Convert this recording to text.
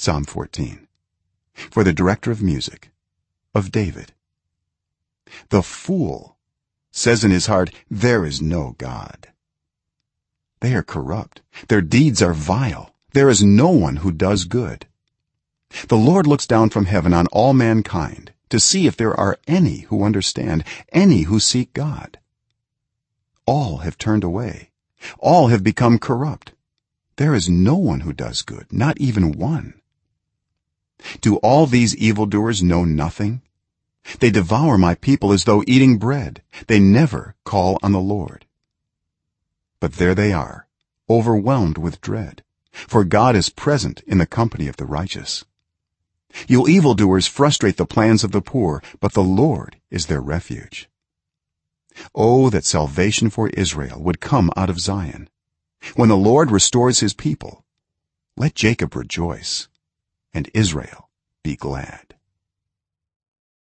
psalm 14 for the director of music of david. The fool says in his heart there is no god. They are corrupt. Their deeds are vile. There is no one who does good. The lord looks down from heaven on all mankind to see if there are any who understand any who seek god. All have turned away. All have become corrupt. There is no one who does good not even one do all these evildoers know nothing? They devour my people as though eating bread. They never call on the lord. But there they are overwhelmed with dread for god is present in the company of the righteous. You evildoers frustrate the plans of the poor but the lord is their refuge. Oh that salvation for israel would come out of zion. When the lord restores his people let jacob rejoice and israel be glad